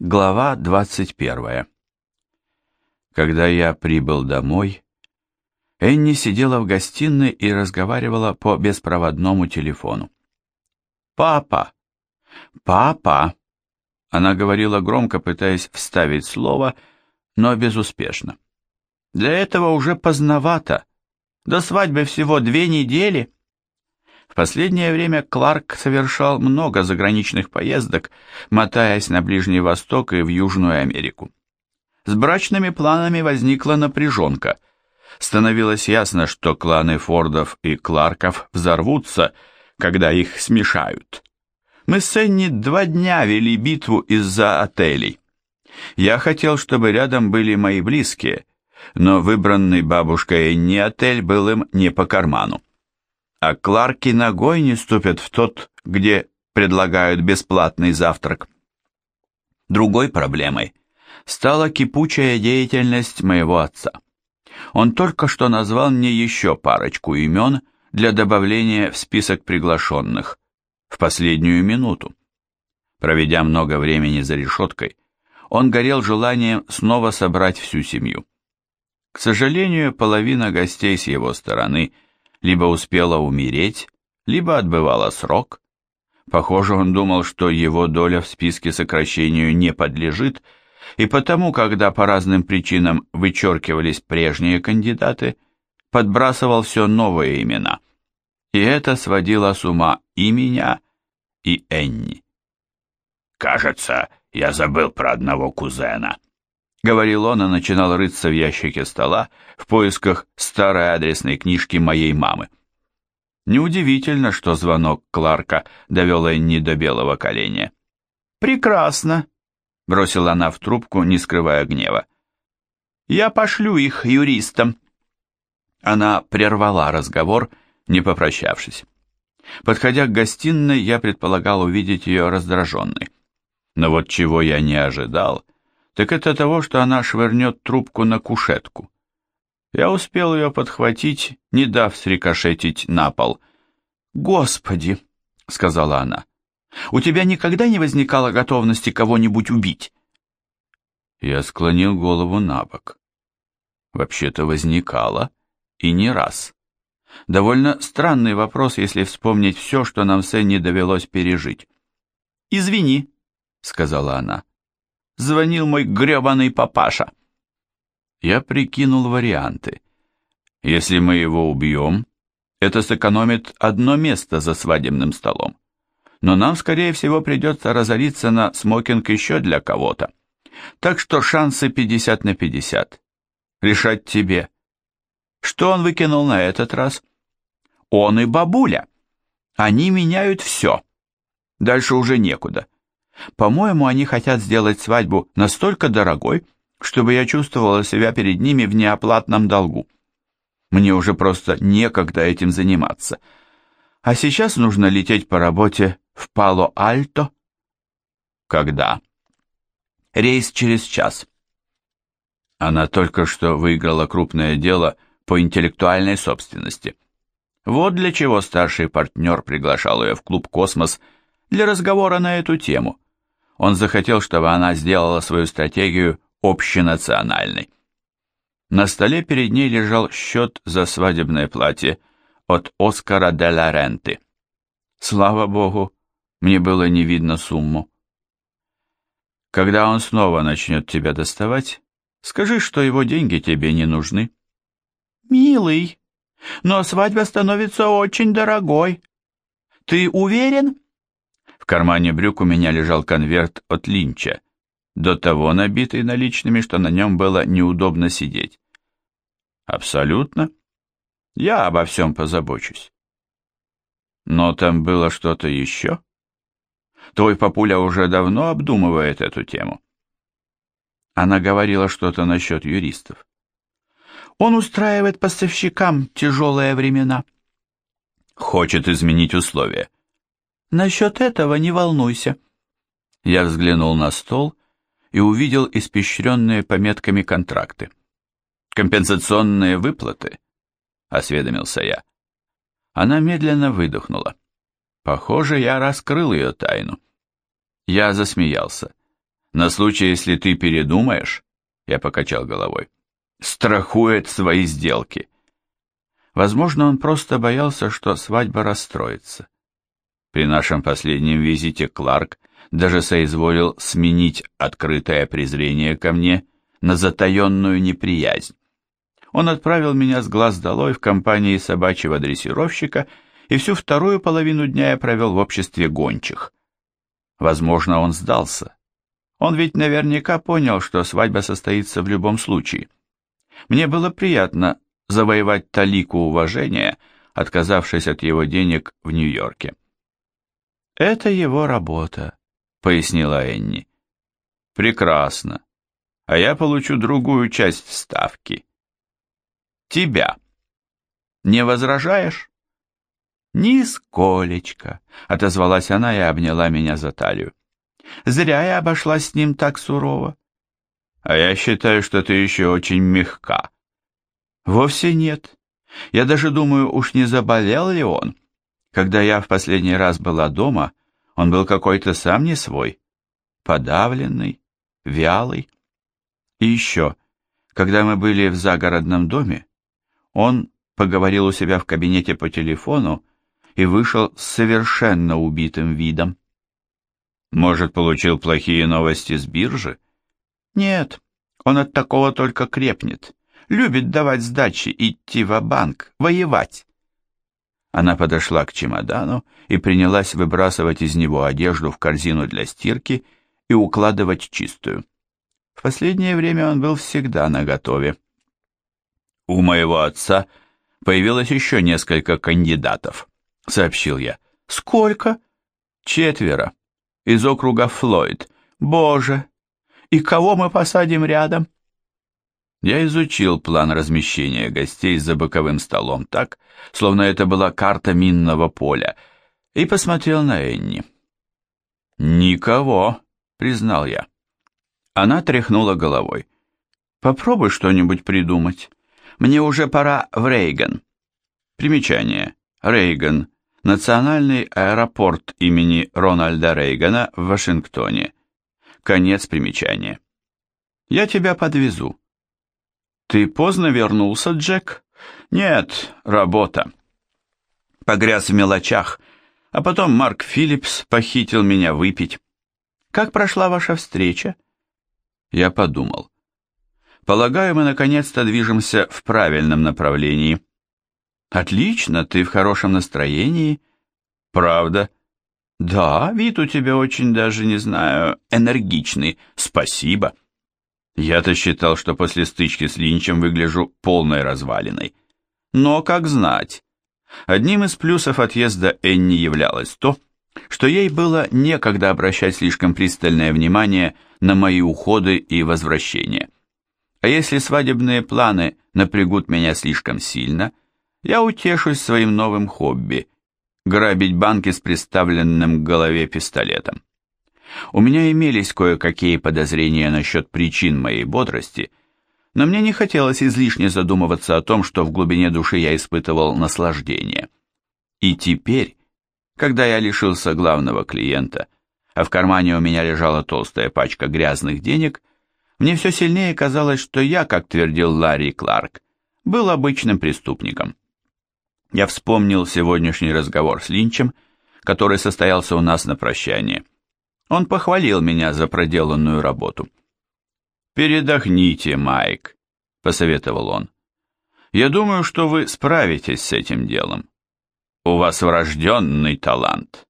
Глава 21 Когда я прибыл домой, Энни сидела в гостиной и разговаривала по беспроводному телефону. «Папа! Папа!» Она говорила громко, пытаясь вставить слово, но безуспешно. «Для этого уже поздновато. До свадьбы всего две недели». В последнее время Кларк совершал много заграничных поездок, мотаясь на Ближний Восток и в Южную Америку. С брачными планами возникла напряженка. Становилось ясно, что кланы Фордов и Кларков взорвутся, когда их смешают. Мы с Энни два дня вели битву из-за отелей. Я хотел, чтобы рядом были мои близкие, но выбранный бабушкой Энни отель был им не по карману а Кларки ногой не ступят в тот, где предлагают бесплатный завтрак. Другой проблемой стала кипучая деятельность моего отца. Он только что назвал мне еще парочку имен для добавления в список приглашенных в последнюю минуту. Проведя много времени за решеткой, он горел желанием снова собрать всю семью. К сожалению, половина гостей с его стороны – либо успела умереть, либо отбывала срок. Похоже, он думал, что его доля в списке сокращению не подлежит, и потому, когда по разным причинам вычеркивались прежние кандидаты, подбрасывал все новые имена. И это сводило с ума и меня, и Энни. «Кажется, я забыл про одного кузена», — говорил он и начинал рыться в ящике стола в поисках старой адресной книжки моей мамы. Неудивительно, что звонок Кларка довел Энни до белого коленя. «Прекрасно», — бросила она в трубку, не скрывая гнева. «Я пошлю их юристам». Она прервала разговор, не попрощавшись. Подходя к гостиной, я предполагал увидеть ее раздраженной. Но вот чего я не ожидал — так это того, что она швырнет трубку на кушетку. Я успел ее подхватить, не дав срикошетить на пол. «Господи!» — сказала она. «У тебя никогда не возникало готовности кого-нибудь убить?» Я склонил голову на бок. Вообще-то возникало, и не раз. Довольно странный вопрос, если вспомнить все, что нам с Энни довелось пережить. «Извини», — сказала она звонил мой гребаный папаша. Я прикинул варианты. Если мы его убьем, это сэкономит одно место за свадебным столом. Но нам, скорее всего, придется разориться на смокинг еще для кого-то. Так что шансы 50 на 50. Решать тебе. Что он выкинул на этот раз? Он и бабуля. Они меняют все. Дальше уже некуда. По-моему, они хотят сделать свадьбу настолько дорогой, чтобы я чувствовала себя перед ними в неоплатном долгу. Мне уже просто некогда этим заниматься. А сейчас нужно лететь по работе в Пало-Альто. Когда? Рейс через час. Она только что выиграла крупное дело по интеллектуальной собственности. Вот для чего старший партнер приглашал ее в клуб «Космос» для разговора на эту тему. Он захотел, чтобы она сделала свою стратегию общенациональной. На столе перед ней лежал счет за свадебное платье от Оскара де ла Ренты. Слава богу, мне было не видно сумму. Когда он снова начнет тебя доставать, скажи, что его деньги тебе не нужны. Милый, но свадьба становится очень дорогой. Ты уверен? Кармане брюк у меня лежал конверт от Линча, до того набитый наличными, что на нем было неудобно сидеть. Абсолютно. Я обо всем позабочусь. Но там было что-то еще? Твой папуля уже давно обдумывает эту тему. Она говорила что-то насчет юристов. Он устраивает поставщикам тяжелые времена. Хочет изменить условия. Насчет этого не волнуйся. Я взглянул на стол и увидел испещренные пометками контракты. Компенсационные выплаты? Осведомился я. Она медленно выдохнула. Похоже, я раскрыл ее тайну. Я засмеялся. На случай, если ты передумаешь, я покачал головой, страхует свои сделки. Возможно, он просто боялся, что свадьба расстроится. При нашем последнем визите Кларк даже соизволил сменить открытое презрение ко мне на затаенную неприязнь. Он отправил меня с глаз долой в компании собачьего дрессировщика, и всю вторую половину дня я провел в обществе гончих. Возможно, он сдался. Он ведь наверняка понял, что свадьба состоится в любом случае. Мне было приятно завоевать талику уважения, отказавшись от его денег в Нью-Йорке. «Это его работа», — пояснила Энни. «Прекрасно. А я получу другую часть ставки. Тебя. Не возражаешь?» «Нисколечко», — отозвалась она и обняла меня за талию. «Зря я обошлась с ним так сурово». «А я считаю, что ты еще очень мягка». «Вовсе нет. Я даже думаю, уж не заболел ли он. Когда я в последний раз была дома, он был какой-то сам не свой, подавленный, вялый. И еще, когда мы были в загородном доме, он поговорил у себя в кабинете по телефону и вышел с совершенно убитым видом. Может, получил плохие новости с биржи? Нет, он от такого только крепнет. Любит давать сдачи, идти в банк воевать. Она подошла к чемодану и принялась выбрасывать из него одежду в корзину для стирки и укладывать чистую. В последнее время он был всегда наготове. У моего отца появилось еще несколько кандидатов, сообщил я. Сколько? Четверо. Из округа Флойд. Боже! И кого мы посадим рядом? Я изучил план размещения гостей за боковым столом так, словно это была карта минного поля, и посмотрел на Энни. «Никого», — признал я. Она тряхнула головой. «Попробуй что-нибудь придумать. Мне уже пора в Рейган». Примечание. Рейган. Национальный аэропорт имени Рональда Рейгана в Вашингтоне. Конец примечания. «Я тебя подвезу». «Ты поздно вернулся, Джек?» «Нет, работа». Погряз в мелочах, а потом Марк Филлипс похитил меня выпить. «Как прошла ваша встреча?» Я подумал. «Полагаю, мы наконец-то движемся в правильном направлении». «Отлично, ты в хорошем настроении». «Правда?» «Да, вид у тебя очень даже, не знаю, энергичный. Спасибо». Я-то считал, что после стычки с Линчем выгляжу полной развалиной. Но как знать. Одним из плюсов отъезда Энни являлось то, что ей было некогда обращать слишком пристальное внимание на мои уходы и возвращения. А если свадебные планы напрягут меня слишком сильно, я утешусь своим новым хобби – грабить банки с приставленным к голове пистолетом. У меня имелись кое-какие подозрения насчет причин моей бодрости, но мне не хотелось излишне задумываться о том, что в глубине души я испытывал наслаждение. И теперь, когда я лишился главного клиента, а в кармане у меня лежала толстая пачка грязных денег, мне все сильнее казалось, что я, как твердил Ларри Кларк, был обычным преступником. Я вспомнил сегодняшний разговор с Линчем, который состоялся у нас на прощание. Он похвалил меня за проделанную работу. «Передохните, Майк», — посоветовал он. «Я думаю, что вы справитесь с этим делом. У вас врожденный талант».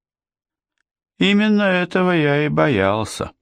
Именно этого я и боялся.